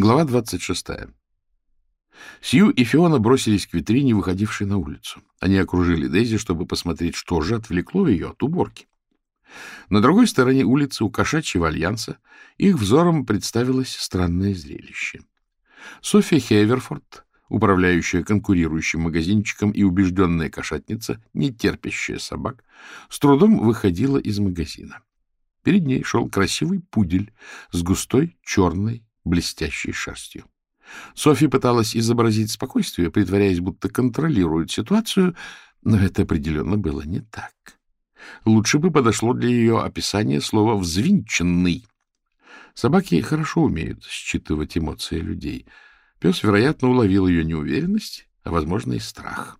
Глава 26. Сью и Фиона бросились к витрине, выходившей на улицу. Они окружили Дейзи, чтобы посмотреть, что же отвлекло ее от уборки. На другой стороне улицы, у кошачьего альянса, их взором представилось странное зрелище. Софья Хеверфорд, управляющая конкурирующим магазинчиком и убежденная кошатница, не терпящая собак, с трудом выходила из магазина. Перед ней шел красивый пудель с густой черной блестящей шерстью. Софья пыталась изобразить спокойствие, притворяясь, будто контролирует ситуацию, но это определенно было не так. Лучше бы подошло для ее описания слово «взвинченный». Собаки хорошо умеют считывать эмоции людей. Пес, вероятно, уловил ее неуверенность, а, возможно, и страх.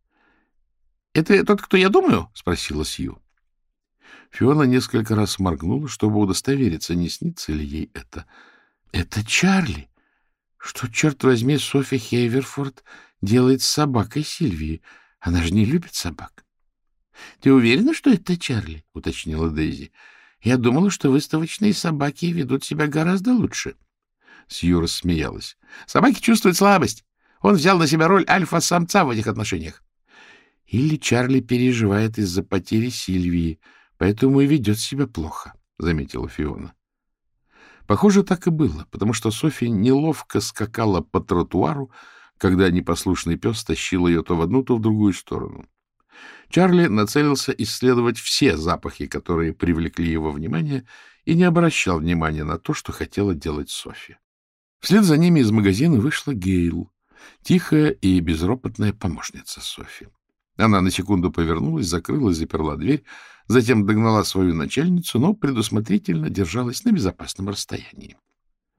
— Это тот, кто я думаю? — спросила Сью. Фиона несколько раз моргнула, чтобы удостовериться, не снится ли ей это — это Чарли. Что, черт возьми, Софья Хейверфорд делает с собакой Сильвии? Она же не любит собак. — Ты уверена, что это Чарли? — уточнила Дейзи. — Я думала, что выставочные собаки ведут себя гораздо лучше. Сью рассмеялась. — Собаки чувствуют слабость. Он взял на себя роль альфа-самца в этих отношениях. Или Чарли переживает из-за потери Сильвии, поэтому и ведет себя плохо, — заметила Фиона. Похоже, так и было, потому что Софья неловко скакала по тротуару, когда непослушный пес тащил ее то в одну, то в другую сторону. Чарли нацелился исследовать все запахи, которые привлекли его внимание, и не обращал внимания на то, что хотела делать Софья. Вслед за ними из магазина вышла Гейл, тихая и безропотная помощница Софьи. Она на секунду повернулась, закрыла и заперла дверь, затем догнала свою начальницу, но предусмотрительно держалась на безопасном расстоянии.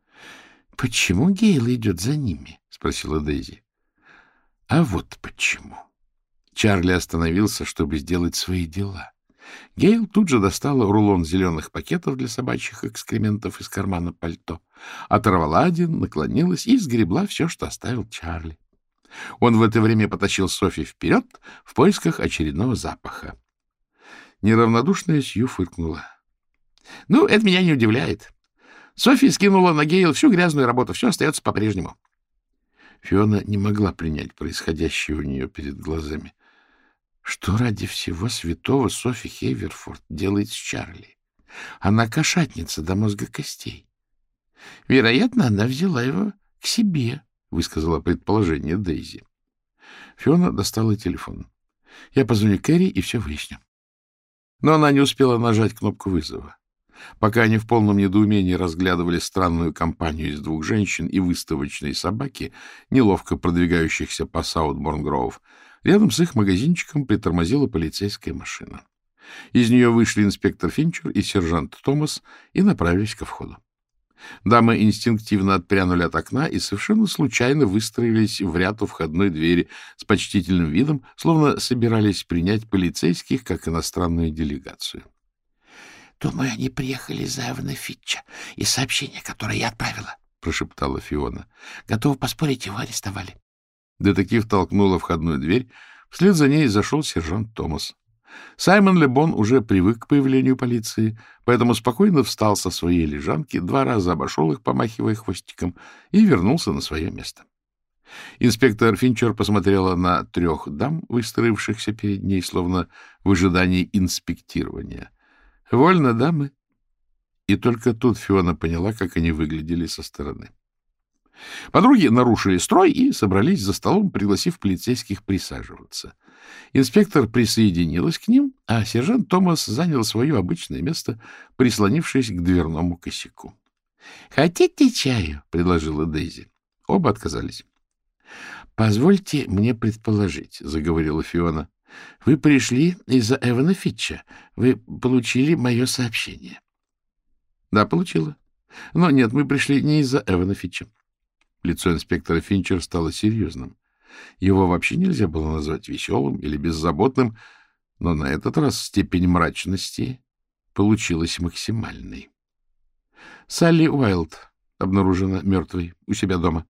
— Почему Гейл идет за ними? — спросила Дейзи. — А вот почему. Чарли остановился, чтобы сделать свои дела. Гейл тут же достала рулон зеленых пакетов для собачьих экскрементов из кармана пальто, оторвала один, наклонилась и сгребла все, что оставил Чарли. Он в это время потащил Софи вперед в поисках очередного запаха. Неравнодушная Сью фыркнула. — Ну, это меня не удивляет. Софи скинула на Гейл всю грязную работу, все остается по-прежнему. Фиона не могла принять происходящее у нее перед глазами. Что ради всего святого Софи Хейверфорд делает с Чарли? Она кошатница до мозга костей. Вероятно, она взяла его к себе, — высказала предположение Дейзи. Фиона достала телефон. — Я позвоню Кэрри и все выясню. Но она не успела нажать кнопку вызова. Пока они в полном недоумении разглядывали странную компанию из двух женщин и выставочной собаки, неловко продвигающихся по Саутборн-Гроув, рядом с их магазинчиком притормозила полицейская машина. Из нее вышли инспектор Финчер и сержант Томас и направились ко входу. Дамы инстинктивно отпрянули от окна и совершенно случайно выстроились в ряд у входной двери с почтительным видом, словно собирались принять полицейских как иностранную делегацию. — Думаю, они приехали из Эвана Фитча и сообщение, которое я отправила, — прошептала Фиона. — Готова поспорить, его арестовали. Детектив толкнула входную дверь. Вслед за ней зашел сержант Томас. Саймон Лебон уже привык к появлению полиции, поэтому спокойно встал со своей лежанки, два раза обошел их, помахивая хвостиком, и вернулся на свое место. Инспектор Финчер посмотрела на трех дам, выстроившихся перед ней, словно в ожидании инспектирования. — Вольно, дамы? И только тут Фиона поняла, как они выглядели со стороны. Подруги нарушили строй и собрались за столом, пригласив полицейских присаживаться. Инспектор присоединилась к ним, а сержант Томас занял свое обычное место, прислонившись к дверному косяку. — Хотите чаю? — предложила Дейзи. Оба отказались. — Позвольте мне предположить, — заговорила Фиона. — Вы пришли из-за Эвана Фитча. Вы получили мое сообщение. — Да, получила. Но нет, мы пришли не из-за Эвана Фитча. Лицо инспектора Финчер стало серьезным. Его вообще нельзя было назвать веселым или беззаботным, но на этот раз степень мрачности получилась максимальной. Салли Уайлд обнаружена мертвой у себя дома.